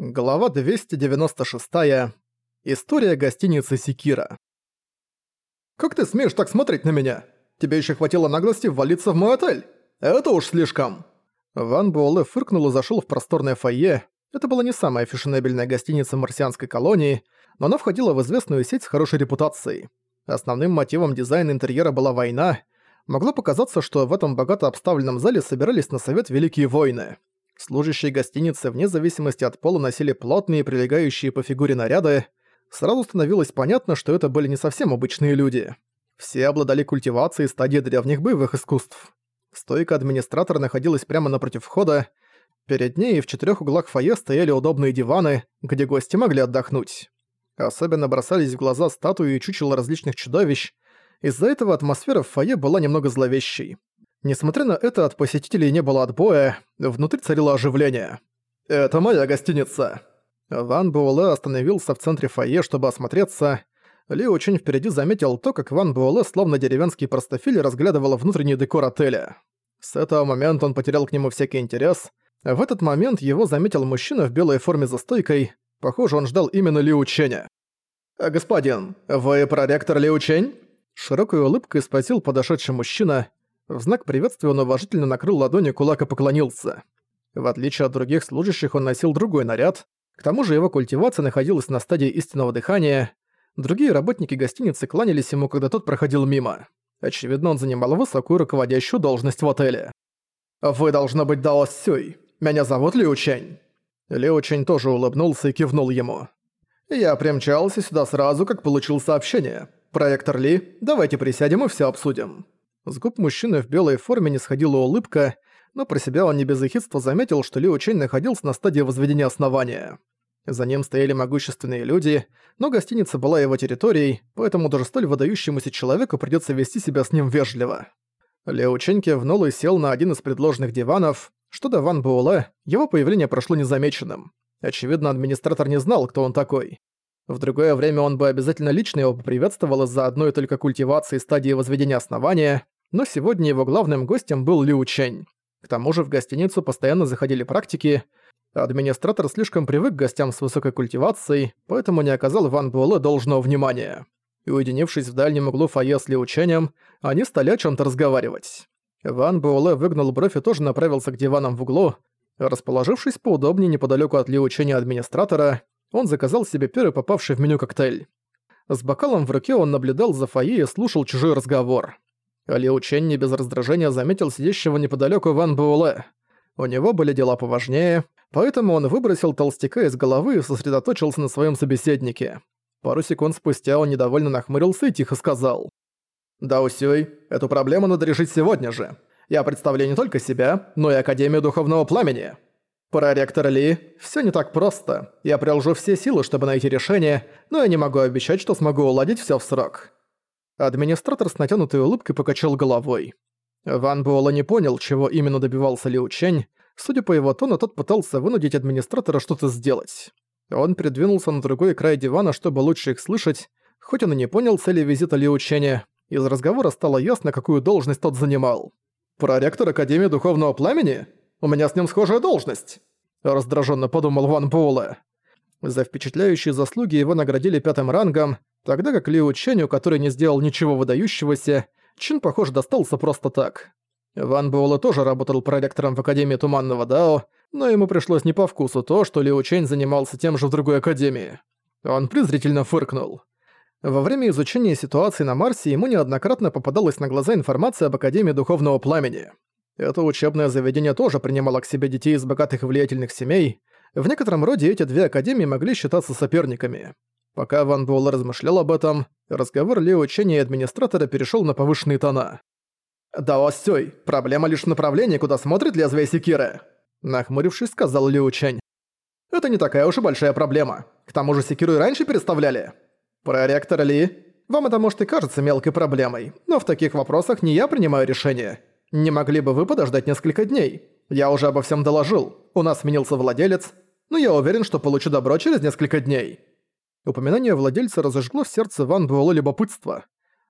Глава 296. История гостиницы Секира. «Как ты смеешь так смотреть на меня? Тебе еще хватило наглости ввалиться в мой отель? Это уж слишком!» Ван Буэлэ фыркнул и зашел в просторное фойе. Это была не самая фешенебельная гостиница марсианской колонии, но она входила в известную сеть с хорошей репутацией. Основным мотивом дизайна интерьера была война. Могло показаться, что в этом богато обставленном зале собирались на совет Великие Войны. Служащие гостиницы вне зависимости от пола носили плотные, прилегающие по фигуре наряды. Сразу становилось понятно, что это были не совсем обычные люди. Все обладали культивацией стадии древних боевых искусств. Стойка администратора находилась прямо напротив входа. Перед ней в четырех углах фойе стояли удобные диваны, где гости могли отдохнуть. Особенно бросались в глаза статуи и чучела различных чудовищ. Из-за этого атмосфера в фойе была немного зловещей. Несмотря на это, от посетителей не было отбоя, внутри царило оживление. «Это моя гостиница!» Ван Буэлэ остановился в центре фойе, чтобы осмотреться. Ли очень впереди заметил то, как Ван Буэлэ, словно деревенский простофиль, разглядывал внутренний декор отеля. С этого момента он потерял к нему всякий интерес. В этот момент его заметил мужчина в белой форме за стойкой. Похоже, он ждал именно Ли Ученя. «Господин, вы проректор Ли Учень?» Широкой улыбкой спросил подошедший мужчина. В знак приветствия он уважительно накрыл ладони кулак и поклонился. В отличие от других служащих, он носил другой наряд. К тому же его культивация находилась на стадии истинного дыхания. Другие работники гостиницы кланялись ему, когда тот проходил мимо. Очевидно, он занимал высокую руководящую должность в отеле. «Вы должно быть Дао Сюй. Меня зовут Лиу Чэнь». Лиу Чэнь тоже улыбнулся и кивнул ему. «Я примчался сюда сразу, как получил сообщение. Проектор Ли, давайте присядем и все обсудим». С губ мужчины в белой форме не сходила улыбка, но про себя он не без эхидства заметил, что Лио Чэнь находился на стадии возведения основания. За ним стояли могущественные люди, но гостиница была его территорией, поэтому даже столь выдающемуся человеку придётся вести себя с ним вежливо. Лео Чэнь кивнул и сел на один из предложенных диванов. Что до Ван Буэлэ, его появление прошло незамеченным. Очевидно, администратор не знал, кто он такой. В другое время он бы обязательно лично его поприветствовал из-за одной только культивации стадии возведения основания, но сегодня его главным гостем был Лиу Чэнь. К тому же в гостиницу постоянно заходили практики, администратор слишком привык к гостям с высокой культивацией, поэтому не оказал Ван Буэлэ должного внимания. И уединившись в дальнем углу фойе с Лиу Чэнем, они стали о чем то разговаривать. Ван Буэлэ выгнул бровь и тоже направился к диванам в углу. Расположившись поудобнее неподалеку от Лиу Чэня администратора, он заказал себе первый попавший в меню коктейль. С бокалом в руке он наблюдал за фойе и слушал чужой разговор. Лиу Чен не без раздражения заметил сидящего неподалеку Ван Буэлэ. У него были дела поважнее, поэтому он выбросил толстяка из головы и сосредоточился на своем собеседнике. Пару секунд спустя он недовольно нахмурился и тихо сказал. «Да, Усюй, эту проблему надо решить сегодня же. Я представляю не только себя, но и Академию Духовного Пламени. Проректор Ли, все не так просто. Я приложу все силы, чтобы найти решение, но я не могу обещать, что смогу уладить все в срок. Администратор с натянутой улыбкой покачал головой. Ван Буэлла не понял, чего именно добивался Лиу Чэнь. Судя по его тону, тот пытался вынудить администратора что-то сделать. Он придвинулся на другой край дивана, чтобы лучше их слышать, хоть он и не понял цели визита Лиу Чэня. Из разговора стало ясно, какую должность тот занимал. «Проректор Академии Духовного Пламени? У меня с ним схожая должность!» Раздраженно подумал Ван Буэлэ. За впечатляющие заслуги его наградили пятым рангом, тогда как Лиу Ченю, который не сделал ничего выдающегося, чин, похоже, достался просто так. Ван Буэлэ тоже работал проректором в Академии Туманного Дао, но ему пришлось не по вкусу то, что Лиу Чэнь занимался тем же в другой академии. Он презрительно фыркнул. Во время изучения ситуации на Марсе ему неоднократно попадалась на глаза информация об Академии Духовного Пламени. Это учебное заведение тоже принимало к себе детей из богатых и влиятельных семей, в некотором роде эти две академии могли считаться соперниками. Пока Ван Буэлл размышлял об этом, разговор Лео Ченни и администратора перешел на повышенные тона. «Да, Сёй, проблема лишь в направлении, куда смотрит лезвие секиры», нахмурившись, сказал Лео Чень. «Это не такая уж и большая проблема. К тому же секиру и раньше переставляли. Проректор Ли, вам это может и кажется мелкой проблемой, но в таких вопросах не я принимаю решение. Не могли бы вы подождать несколько дней? Я уже обо всем доложил. У нас сменился владелец, но я уверен, что получу добро через несколько дней». Упоминание владельца разожгло в сердце Ван Буэлло любопытство.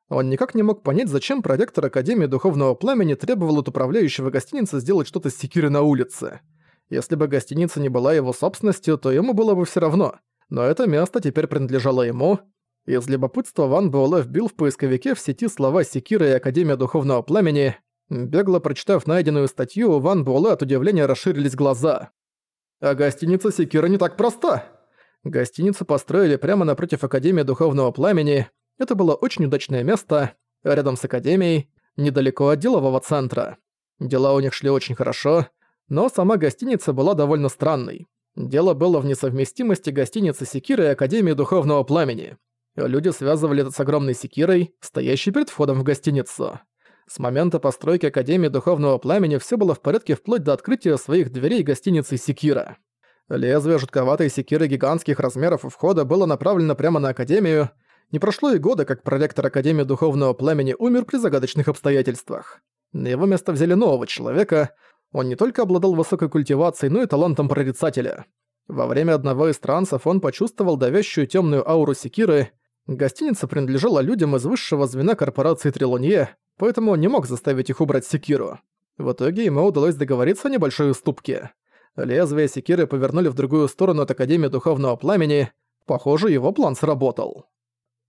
Он никак не мог понять, зачем проректор Академии Духовного Пламени требовал от управляющего гостиницы сделать что-то с секирой на улице. Если бы гостиница не была его собственностью, то ему было бы все равно. Но это место теперь принадлежало ему. Из любопытства Ван Буэлэ вбил в поисковике в сети слова «Секира» и «Академия Духовного Пламени». Бегло прочитав найденную статью, у Ван Буэлэ от удивления расширились глаза. «А гостиница Секира не так проста!» Гостиницу построили прямо напротив Академии Духовного Пламени. Это было очень удачное место, рядом с Академией, недалеко от делового центра. Дела у них шли очень хорошо, но сама гостиница была довольно странной. Дело было в несовместимости гостиницы Секиры и Академии Духовного Пламени. Люди связывали это с огромной секирой, стоящей перед входом в гостиницу. С момента постройки Академии Духовного Пламени все было в порядке вплоть до открытия своих дверей гостиницы Секира. Лезвие жутковатой секиры гигантских размеров у входа было направлено прямо на Академию. Не прошло и года, как проректор Академии Духовного Пламени умер при загадочных обстоятельствах. На его место взяли нового человека — он не только обладал высокой культивацией, но и талантом прорицателя. Во время одного из трансов он почувствовал давящую темную ауру секиры. Гостиница принадлежала людям из высшего звена корпорации Трилонье, поэтому он не мог заставить их убрать секиру. В итоге ему удалось договориться о небольшой уступке. Лезвие секиры повернули в другую сторону от Академии Духовного Пламени. Похоже, его план сработал.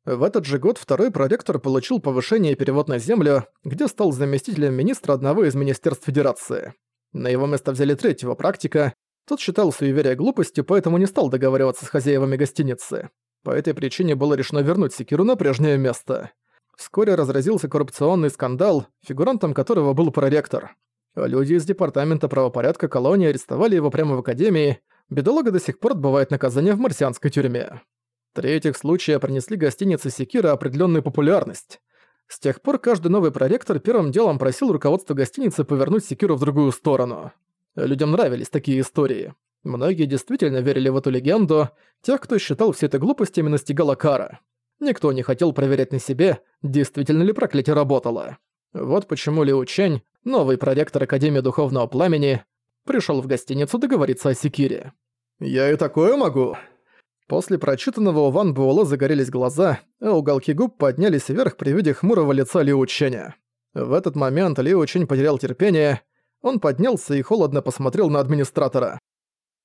В этот же год второй проректор получил повышение и перевод на Землю, где стал заместителем министра одного из министерств Федерации. На его место взяли третьего практика. Тот считал суеверие глупостью, поэтому не стал договариваться с хозяевами гостиницы. По этой причине было решено вернуть Секиру на прежнее место. Вскоре разразился коррупционный скандал, фигурантом которого был проректор. Люди из департамента правопорядка колонии арестовали его прямо в академии. Бедолага до сих пор отбывает наказание в марсианской тюрьме. Три этих случая принесли гостинице Секира определенную популярность. С тех пор каждый новый проректор первым делом просил руководство гостиницы повернуть Секиру в другую сторону. Людям нравились такие истории. Многие действительно верили в эту легенду, тех, кто считал все это глупостями, настигала кара. Никто не хотел проверять на себе, действительно ли проклятие работало. Вот почему Лиу Чэнь, новый проректор Академии Духовного Пламени, пришел в гостиницу договориться о Секире. «Я и такое могу», После прочитанного у Ван Буэлэ загорелись глаза, а уголки губ поднялись вверх при виде хмурого лица Ли Ученя. В этот момент Ли Учень потерял терпение. Он поднялся и холодно посмотрел на администратора.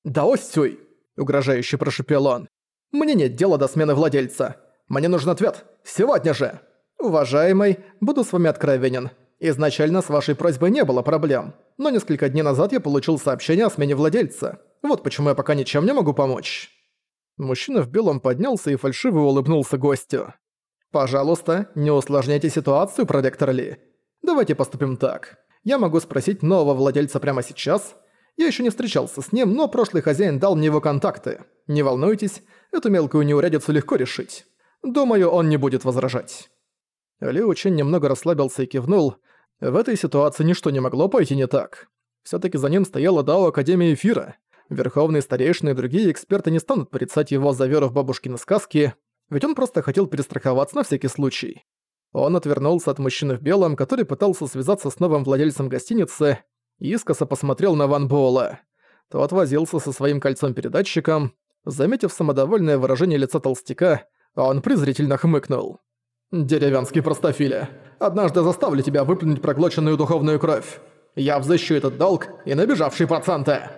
«Да Сюй!» – угрожающе прошипел он. «Мне нет дела до смены владельца. Мне нужен ответ. Сегодня же!» «Уважаемый, буду с вами откровенен. Изначально с вашей просьбой не было проблем, но несколько дней назад я получил сообщение о смене владельца. Вот почему я пока ничем не могу помочь». Мужчина в белом поднялся и фальшиво улыбнулся гостю. «Пожалуйста, не усложняйте ситуацию, проректор Ли. Давайте поступим так. Я могу спросить нового владельца прямо сейчас. Я еще не встречался с ним, но прошлый хозяин дал мне его контакты. Не волнуйтесь, эту мелкую неурядицу легко решить. Думаю, он не будет возражать». Ли очень немного расслабился и кивнул. В этой ситуации ничто не могло пойти не так. все таки за ним стояла Дао Академия Эфира. Верховный старейшины и другие эксперты не станут порицать его за веру в бабушкины сказки, ведь он просто хотел перестраховаться на всякий случай. Он отвернулся от мужчины в белом, который пытался связаться с новым владельцем гостиницы, искоса посмотрел на Ван Буэлла. Тот возился со своим кольцом-передатчиком. Заметив самодовольное выражение лица толстяка, он презрительно хмыкнул. «Деревянский простофиля, однажды заставлю тебя выплюнуть проглоченную духовную кровь. Я взыщу этот долг и набежавшие проценты!»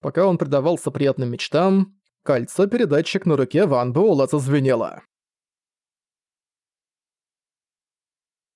Пока он предавался приятным мечтам, кольцо-передатчик на руке Ван Буэлла зазвенело.